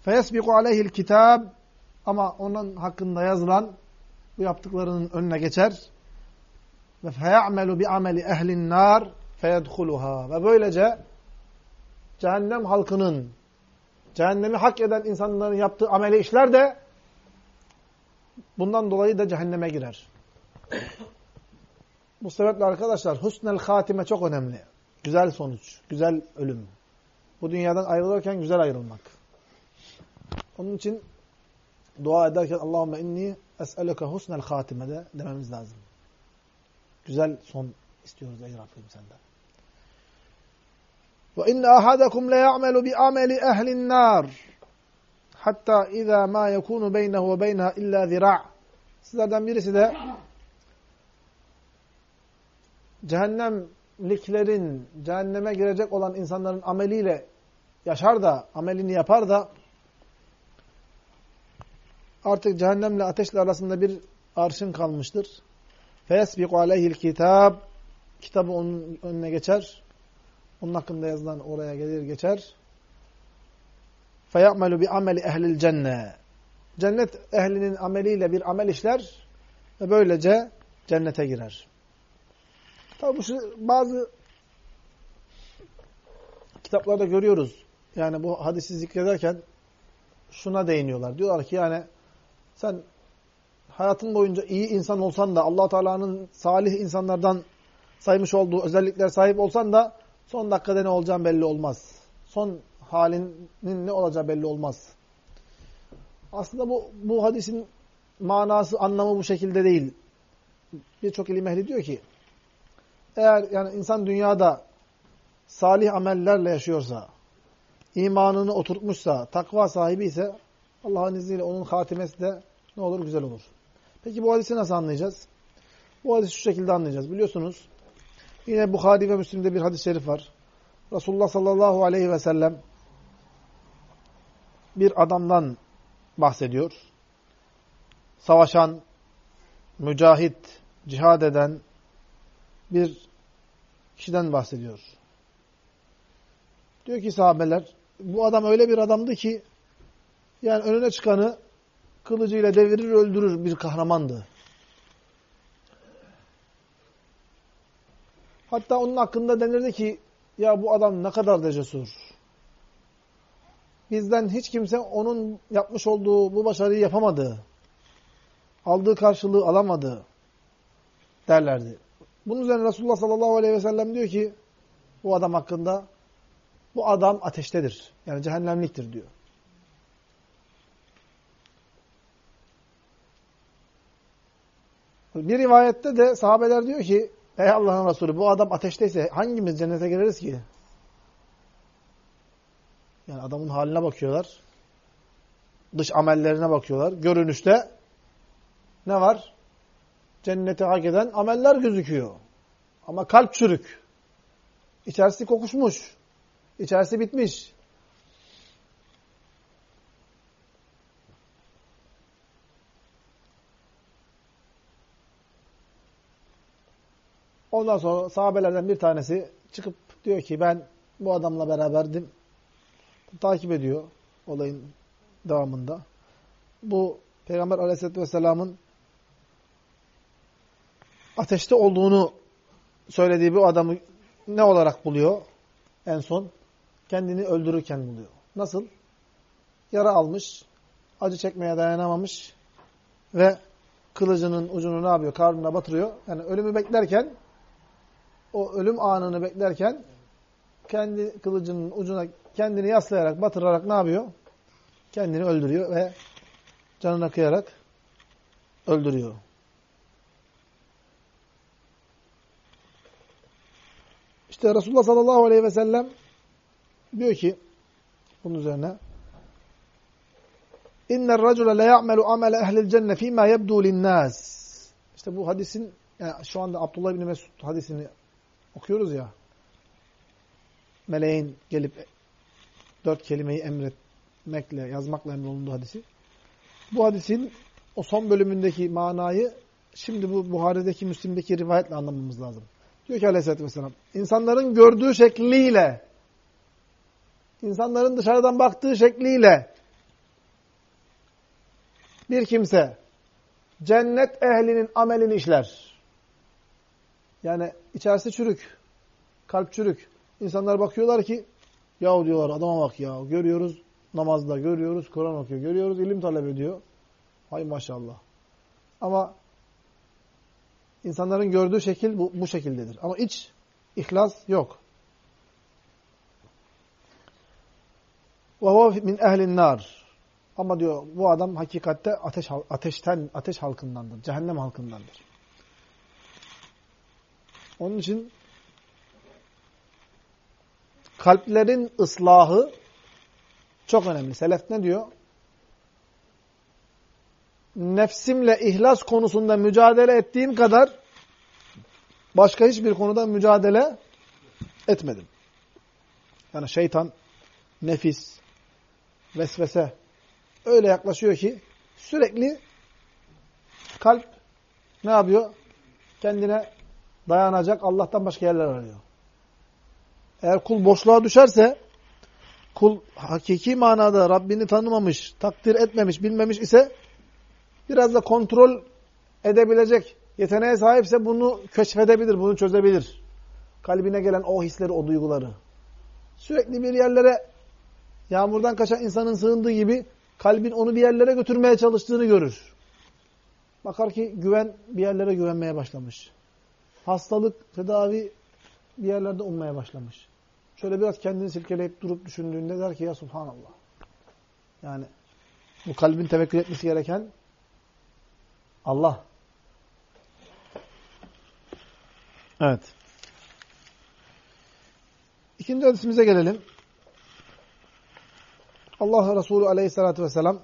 Feyesbiku aleyhil kitab ama onun hakkında yazılan bu yaptıklarının önüne geçer. Ve feyamelu bi ameli ehlin nar feyedhuluha. Ve böylece cehennem halkının cehennemi hak eden insanların yaptığı ameli işler de bundan dolayı da cehenneme girer. Bu sebeple arkadaşlar husnel hatime çok önemli. Güzel sonuç, güzel ölüm. Bu dünyadan ayrılırken güzel ayrılmak. Onun için dua ederken Allahümme inni es'eleke husnel hatime de dememiz lazım. Güzel son istiyoruz ey Rabbim senden. Ve inne ahadakum le ya'melu bi ameli ehlin nar. Hatta iza ma yekunu beynehu ve beyneha illa zira' Sizlerden birisi de cehennemliklerin, cehenneme girecek olan insanların ameliyle yaşar da, amelini yapar da artık cehennemle ateşle arasında bir arşın kalmıştır. فَيَسْبِقُ عَلَيْهِ الْكِتَابِ Kitabı onun önüne geçer. Onun hakkında yazılan oraya gelir geçer. فَيَعْمَلُ بِعَمَلِ اَهْلِ الْجَنَّةِ Cennet ehlinin ameliyle bir amel işler ve böylece cennete girer. Tabi bu şey, bazı kitaplarda görüyoruz. Yani bu hadisi zikrederken şuna değiniyorlar. Diyorlar ki yani sen hayatın boyunca iyi insan olsan da allah Teala'nın salih insanlardan saymış olduğu özellikler sahip olsan da son dakikada ne olacağın belli olmaz. Son halinin ne olacağı belli olmaz. Aslında bu, bu hadisin manası, anlamı bu şekilde değil. Birçok ilim ehli diyor ki, eğer yani insan dünyada salih amellerle yaşıyorsa, imanını oturtmuşsa, takva sahibi ise Allah'ın izniyle onun hatimesi de ne olur? Güzel olur. Peki bu hadisi nasıl anlayacağız? Bu hadisi şu şekilde anlayacağız. Biliyorsunuz yine Bukhari ve Müslim'de bir hadis-i şerif var. Resulullah sallallahu aleyhi ve sellem bir adamdan bahsediyor. Savaşan, mücahit, cihad eden bir kişiden bahsediyor. Diyor ki sahabeler, bu adam öyle bir adamdı ki, yani önüne çıkanı kılıcıyla devirir, öldürür bir kahramandı. Hatta onun hakkında denirdi ki, ya bu adam ne kadar da cesur. Bizden hiç kimse onun yapmış olduğu bu başarıyı yapamadı. Aldığı karşılığı alamadı derlerdi. Bunun üzerine Resulullah sallallahu aleyhi ve sellem diyor ki bu adam hakkında bu adam ateştedir. Yani cehennemliktir diyor. Bir rivayette de sahabeler diyor ki ey Allah'ın Resulü bu adam ateşteyse hangimiz cennete gireriz ki? Yani adamın haline bakıyorlar. Dış amellerine bakıyorlar. Görünüşte ne var? Cenneti hak eden ameller gözüküyor. Ama kalp çürük. İçerisi kokuşmuş. İçerisi bitmiş. Ondan sonra sahabelerden bir tanesi çıkıp diyor ki ben bu adamla beraberdim. Takip ediyor olayın devamında. Bu Peygamber aleyhisselatü vesselamın ateşte olduğunu söylediği bu adamı ne olarak buluyor? En son kendini öldürürken buluyor. Nasıl? Yara almış, acı çekmeye dayanamamış ve kılıcının ucunu ne yapıyor? Karnına batırıyor. Yani ölümü beklerken o ölüm anını beklerken kendi kılıcının ucuna kendini yaslayarak, batırarak ne yapıyor? Kendini öldürüyor ve canına kıyarak öldürüyor. İşte Resulullah sallallahu aleyhi ve sellem diyor ki bunun üzerine İnner racule le ya'melu amele ehlil cenne fîmâ yebdû linnâs. İşte bu hadisin yani şu anda Abdullah bin Mesud hadisini okuyoruz ya. Meleğin gelip dört kelimeyi emretmekle, yazmakla emrolunduğu hadisi. Bu hadisin o son bölümündeki manayı şimdi bu Buhari'deki, Müslim'deki rivayetle anlamamız lazım. Diyor ki aleyhissalatü vesselam, insanların gördüğü şekliyle, insanların dışarıdan baktığı şekliyle bir kimse cennet ehlinin amelini işler. Yani içerisi çürük, kalp çürük. İnsanlar bakıyorlar ki, yahu diyorlar adama bak ya, görüyoruz namazda, görüyoruz Kur'an okuyor, görüyoruz ilim talep ediyor. Hay maşallah. Ama İnsanların gördüğü şekil bu, bu şekildedir. Ama iç ihlas yok. وَهُوَ min ehlin nar. Ama diyor bu adam hakikatte ateş ateşten ateş halkındandır. Cehennem halkındandır. Onun için kalplerin ıslahı çok önemli. Selef ne diyor? Nefsimle ihlas konusunda mücadele ettiğim kadar başka hiçbir konuda mücadele etmedim. Yani şeytan, nefis, vesvese öyle yaklaşıyor ki sürekli kalp ne yapıyor? Kendine dayanacak Allah'tan başka yerler arıyor. Eğer kul boşluğa düşerse, kul hakiki manada Rabbini tanımamış, takdir etmemiş, bilmemiş ise biraz da kontrol edebilecek yeteneğe sahipse bunu keşfedebilir, bunu çözebilir. Kalbine gelen o hisleri, o duyguları. Sürekli bir yerlere yağmurdan kaçan insanın sığındığı gibi kalbin onu bir yerlere götürmeye çalıştığını görür. Bakar ki güven bir yerlere güvenmeye başlamış. Hastalık, tedavi bir yerlerde ummaya başlamış. şöyle biraz kendini silkeleyip durup düşündüğünde der ki ya subhanallah. Yani bu kalbin tevekkül etmesi gereken Allah. Evet. İkinci hadisimize gelelim. Allah Resulü aleyhissalatü vesselam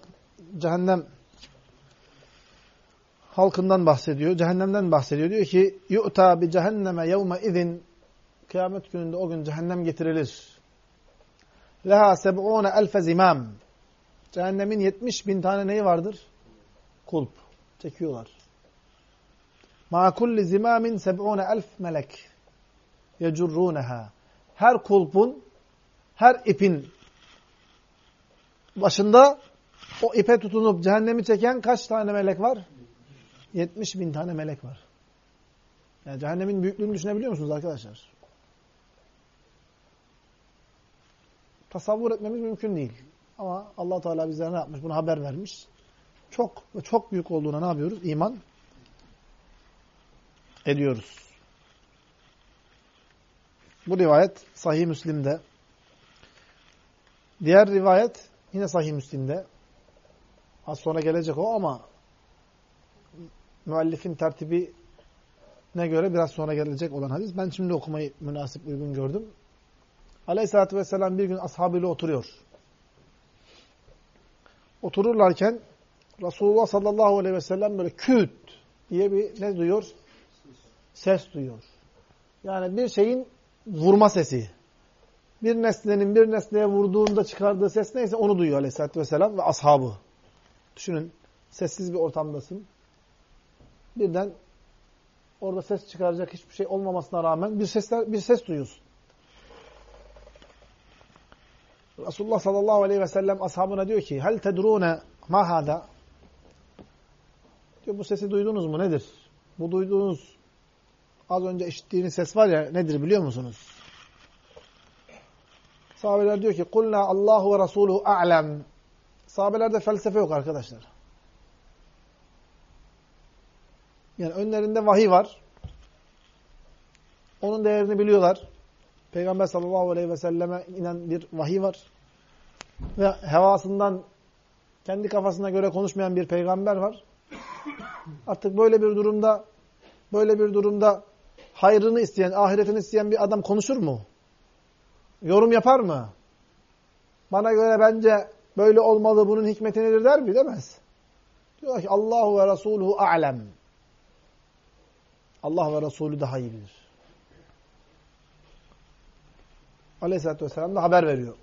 cehennem halkından bahsediyor. Cehennemden bahsediyor. Diyor ki yu'ta bi cehenneme yevme izin kıyamet gününde o gün cehennem getirilir. Leha seb'une elfe zimam. Cehennemin 70 bin tane neyi vardır? Kulp. Çekiyorlar. Ma kulli zimamin seb'une elf melek. Yecurruneha. Her kulpun, her ipin başında o ipe tutunup cehennemi çeken kaç tane melek var? 70 bin tane melek var. Yani cehennemin büyüklüğünü düşünebiliyor musunuz arkadaşlar? Tasavvur etmemiz mümkün değil. Ama allah Teala bizlere ne yapmış? Bunu haber vermiş. Çok çok büyük olduğuna ne yapıyoruz? İman ediyoruz. Bu rivayet Sahih Müslim'de. Diğer rivayet yine Sahih Müslim'de. Az sonra gelecek o ama müellifin tertibi ne göre biraz sonra gelecek olan hadis. Ben şimdi okumayı münasip uygun gördüm. Aleyhisselatü Vesselam bir gün ashabıyla oturuyor. Otururlarken Resulullah sallallahu aleyhi ve sellem böyle küt diye bir ne duyuyor? Ses duyuyor. Yani bir şeyin vurma sesi. Bir nesnenin bir nesneye vurduğunda çıkardığı ses neyse onu duyuyor aleyhissalatü vesselam ve ashabı. Düşünün sessiz bir ortamdasın. Birden orada ses çıkaracak hiçbir şey olmamasına rağmen bir sesler bir ses duyuyorsun. Resulullah sallallahu aleyhi ve sellem ashabına diyor ki hel tedrune ma hada diyor bu sesi duydunuz mu nedir? Bu duyduğunuz az önce işittiğiniz ses var ya nedir biliyor musunuz? Sahabeler diyor ki kulna Allahu ve Resuluhu a'lem. Sahabelerde felsefe yok arkadaşlar. Yani önlerinde vahiy var. Onun değerini biliyorlar. Peygamber sallallahu aleyhi ve selleme inen bir vahiy var. Ve hevasından kendi kafasına göre konuşmayan bir peygamber var. Artık böyle bir durumda böyle bir durumda hayrını isteyen, ahiretini isteyen bir adam konuşur mu? Yorum yapar mı? Bana göre bence böyle olmalı, bunun hikmeti nedir der mi? Demez. Diyor ki Allahu ve Resuluhu a'lem. Allah ve Resulü daha iyi bilir. Aleyhisselatü Vesselam da haber veriyor.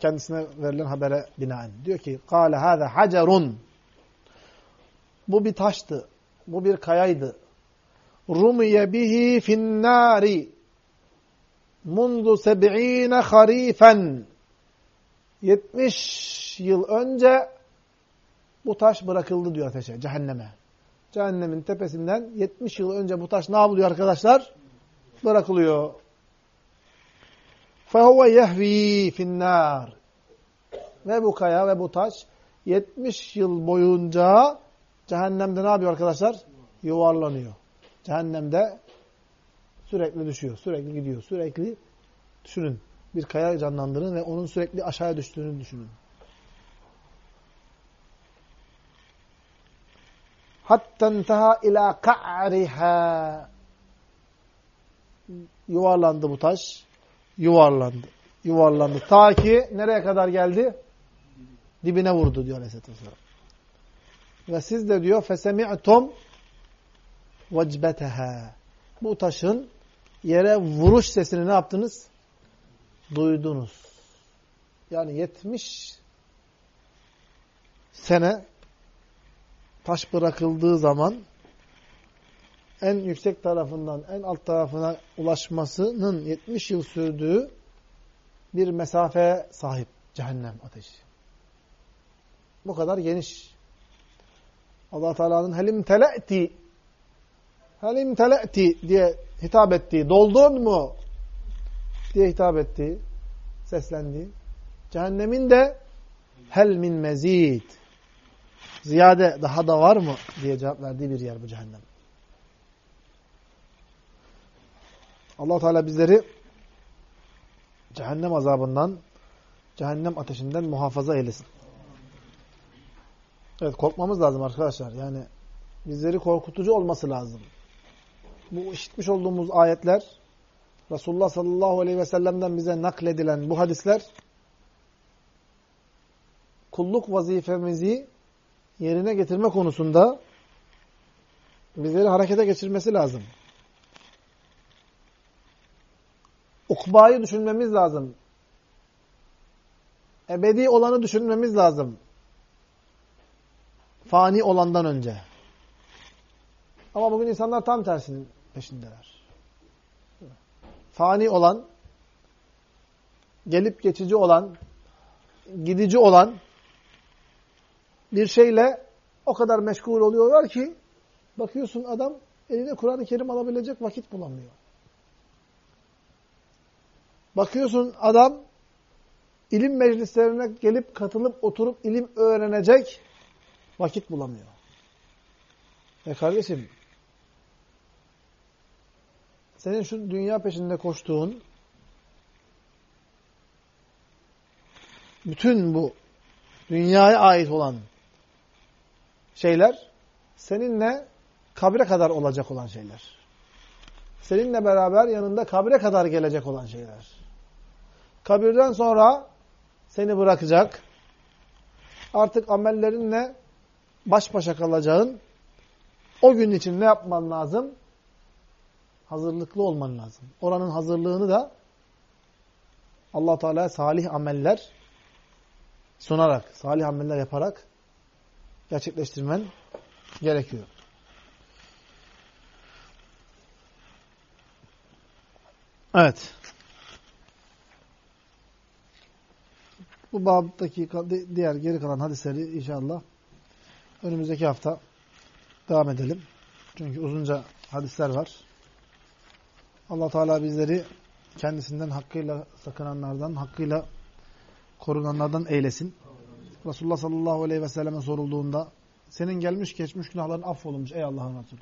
Kendisine verilen habere binaen. Diyor ki, قَالَ هَذَا حَجَرٌ Bu bir taştı. Bu bir kayaydı. رُمِيَ بِهِ فِي النَّارِ mundu seb'ine harifen 70 yıl önce bu taş bırakıldı diyor ateşe, cehenneme. Cehennemin tepesinden 70 yıl önce bu taş ne yapılıyor arkadaşlar? Bırakılıyor. فَهُوَ يَهْو۪ي فِي النَّارِ Ve bu kaya ve bu taş 70 yıl boyunca cehennemde ne yapıyor arkadaşlar? Yuvarlanıyor. Cehennemde sürekli düşüyor, sürekli gidiyor, sürekli düşünün. Bir kaya canlandırın ve onun sürekli aşağıya düştüğünü düşünün. hatta intaha ila ka'riha yuvarlandı bu taş yuvarlandı yuvarlandı ta ki nereye kadar geldi dibine vurdu diyor Aleyhisselatü Vesselam ve siz de diyor fesemi'tum vecbeteha bu taşın yere vuruş sesini ne yaptınız? Duydunuz. Yani 70 sene taş bırakıldığı zaman en yüksek tarafından en alt tarafına ulaşmasının 70 yıl sürdüğü bir mesafe sahip cehennem ateşi. Bu kadar geniş. Allah Teala'nın helim tele'ti helim tele'ti diye hitap ettiği, doldun mu diye hitap ettiği, seslendiği. Cehennemin de hel min mezid ziyade daha da var mı diye cevap verdiği bir yer bu cehennem. allah Teala bizleri cehennem azabından, cehennem ateşinden muhafaza eylesin. Evet korkmamız lazım arkadaşlar. Yani bizleri korkutucu olması lazım. Bu işitmiş olduğumuz ayetler Resulullah sallallahu aleyhi ve sellem'den bize nakledilen bu hadisler kulluk vazifemizi yerine getirme konusunda bizleri harekete geçirmesi lazım. Ukbayı düşünmemiz lazım. Ebedi olanı düşünmemiz lazım. Fani olandan önce. Ama bugün insanlar tam tersinin peşindeler. Fani olan, gelip geçici olan, gidici olan bir şeyle o kadar meşgul oluyorlar ki bakıyorsun adam eline Kur'an-ı Kerim alabilecek vakit bulamıyor. Bakıyorsun adam ilim meclislerine gelip katılıp oturup ilim öğrenecek vakit bulamıyor. E kardeşim senin şu dünya peşinde koştuğun bütün bu dünyaya ait olan şeyler seninle kabre kadar olacak olan şeyler. Seninle beraber yanında kabre kadar gelecek olan şeyler. Kabirden sonra seni bırakacak. Artık amellerinle baş başa kalacağın o gün için ne yapman lazım? Hazırlıklı olman lazım. Oranın hazırlığını da allah Teala salih ameller sunarak, salih ameller yaparak gerçekleştirmen gerekiyor. Evet. Bu babdaki diğer geri kalan hadisleri inşallah önümüzdeki hafta devam edelim. Çünkü uzunca hadisler var. Allah Teala bizleri kendisinden hakkıyla sakınanlardan, hakkıyla korunanlardan eylesin. Resulullah sallallahu aleyhi ve selleme sorulduğunda senin gelmiş geçmiş günahların affolunmuş ey Allah'ın Resulü.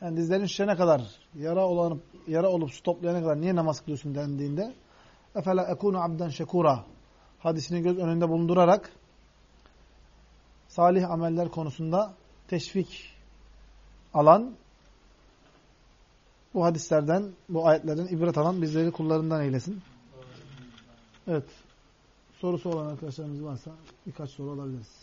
Yani dizlerin şişene kadar, yara olanıp yara olup su toplayana kadar niye namaz kılıyorsun dendiğinde efela ekunu abden şekura hadisini göz önünde bulundurarak salih ameller konusunda teşvik alan bu hadislerden, bu ayetlerden ibret alan bizleri kullarından eylesin. Evet. Sorusu olan arkadaşlarımız varsa birkaç soru alabiliriz.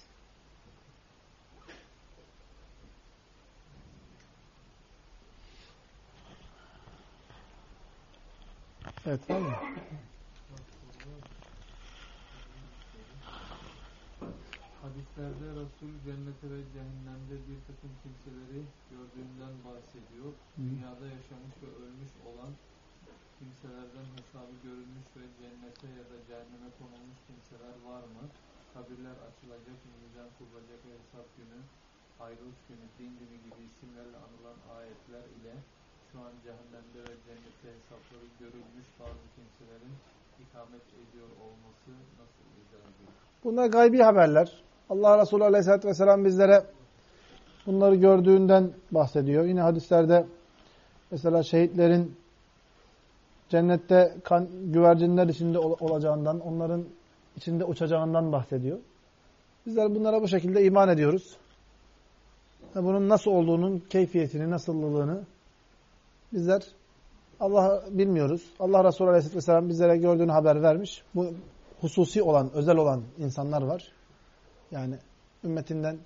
Evet var? Hadislerde Resul cennete ve cehennemde bir takım kimseleri gördüğünden bahsediyor. Dünyada yaşamış ve ölmüş olan kimselerden hesabı görülmüş ve cennete ya da cehenneme konulmuş kimseler var mı? Kabirler açılacak, mizan kurulacak ve hesap günü, ayrılık günü, din günü gibi isimlerle anılan ayetler ile şu an cehennemde ve cennette hesapları görülmüş bazı kimselerin ikamet ediyor olması nasıl izah ediyor? Bunlar gaybi haberler. Allah Resulü Aleyhisselatü Vesselam bizlere bunları gördüğünden bahsediyor. Yine hadislerde mesela şehitlerin cennette kan, güvercinler içinde olacağından, onların içinde uçacağından bahsediyor. Bizler bunlara bu şekilde iman ediyoruz. Bunun nasıl olduğunun keyfiyetini, nasıllığını bizler Allah bilmiyoruz. Allah Resulü Aleyhisselatü Vesselam bizlere gördüğünü haber vermiş. Bu hususi olan, özel olan insanlar var. Yani ümmetinden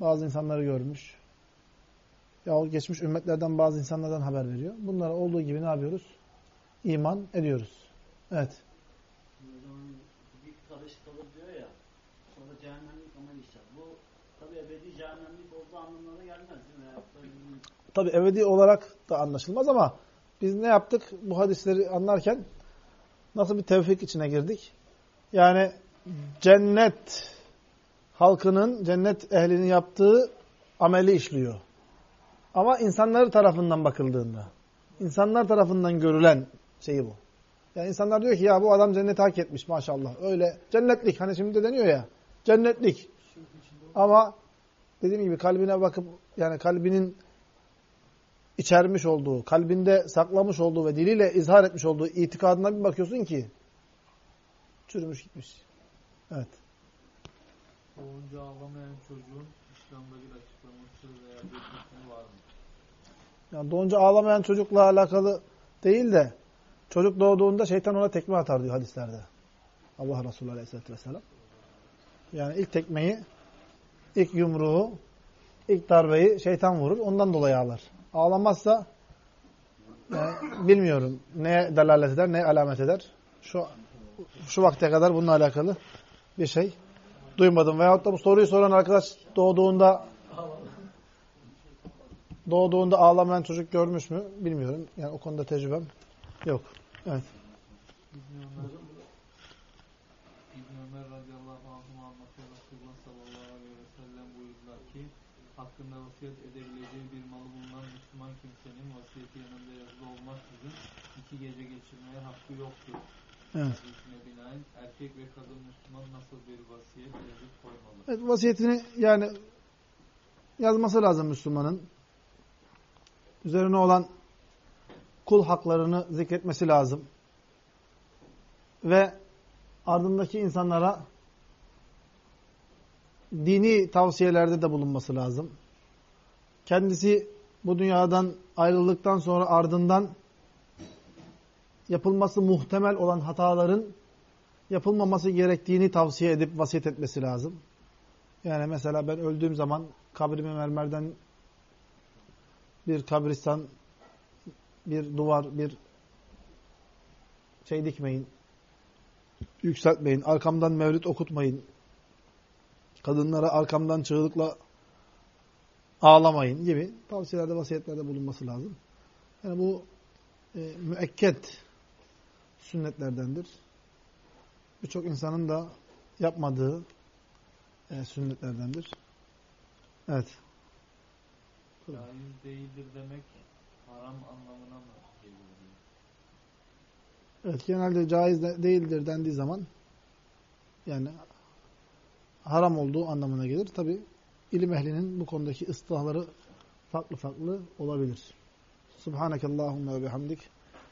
bazı insanları görmüş. Ya geçmiş ümmetlerden bazı insanlardan haber veriyor. Bunlara olduğu gibi ne yapıyoruz? İman ediyoruz. Evet. Bir karış kalır diyor ya. Sonra cehennemlik amel işler. Bu tabi ebedi cehennemlik olduğu anlamına gelmez değil mi? Tabi ebedi olarak da anlaşılmaz ama biz ne yaptık? Bu hadisleri anlarken nasıl bir tevfik içine girdik? Yani cennet halkının, cennet ehlinin yaptığı ameli işliyor. Ama insanlar tarafından bakıldığında, insanlar tarafından görülen şeyi bu. Yani insanlar diyor ki ya bu adam cenneti hak etmiş maşallah. Öyle cennetlik hani şimdi de deniyor ya. Cennetlik. Ama dediğim gibi kalbine bakıp yani kalbinin içermiş olduğu, kalbinde saklamış olduğu ve diliyle izhar etmiş olduğu itikadına bir bakıyorsun ki Çürümüş gitmiş. Evet. Doğunca ağlamayan çocuğun İslam'da bir açıklaması veya bir hükmü var mı? Yani doğunca ağlamayan çocukla alakalı değil de çocuk doğduğunda şeytan ona tekme atar diyor hadislerde. Allah Resulü Aleyhisselatü Vesselam. Yani ilk tekmeyi, ilk yumruğu, ilk darbeyi şeytan vurur. Ondan dolayı ağlar. Ağlamazsa yani bilmiyorum neye delalet eder, neye alamet eder. Şu şu vakte kadar bununla alakalı bir şey duymadım. Veyahut da bu soruyu soran arkadaş doğduğunda doğduğunda ağlamayan çocuk görmüş mü bilmiyorum. Yani o konuda tecrübem yok. Evet. İbn Ömer radıyallahu anh'ı anlatıyor Resulullah sallallahu aleyhi ve sellem buyurdular ki hakkında vasiyet edebileceği bir malı bulunan Müslüman kimsenin vasiyeti yanında yazılı olmaksızın iki gece geçirmeye hakkı yoktur. Evet. Erkek ve kadın Müslüman nasıl bir vasiyet yazıp koymalı? Evet, vasiyetini yani yazması lazım Müslümanın. Üzerine olan kul haklarını zikretmesi lazım. Ve ardındaki insanlara dini tavsiyelerde de bulunması lazım. Kendisi bu dünyadan ayrıldıktan sonra ardından yapılması muhtemel olan hataların yapılmaması gerektiğini tavsiye edip vasiyet etmesi lazım. Yani mesela ben öldüğüm zaman kabrime mermerden bir kabristan, bir duvar, bir şey dikmeyin, yükseltmeyin, arkamdan mevlüt okutmayın, kadınlara arkamdan çığlıkla ağlamayın gibi tavsiyelerde, vasiyetlerde bulunması lazım. Yani bu e, müekket sünnetlerdendir. Birçok insanın da yapmadığı e, sünnetlerdendir. Evet. Caiz değildir demek haram anlamına mı geliyor? Evet, genelde caiz de- değildir dendiği zaman yani haram olduğu anlamına gelir. Tabi ilim ehlinin bu konudaki ıslahları farklı farklı olabilir. Subhaneke Allahümme ve bihamdik.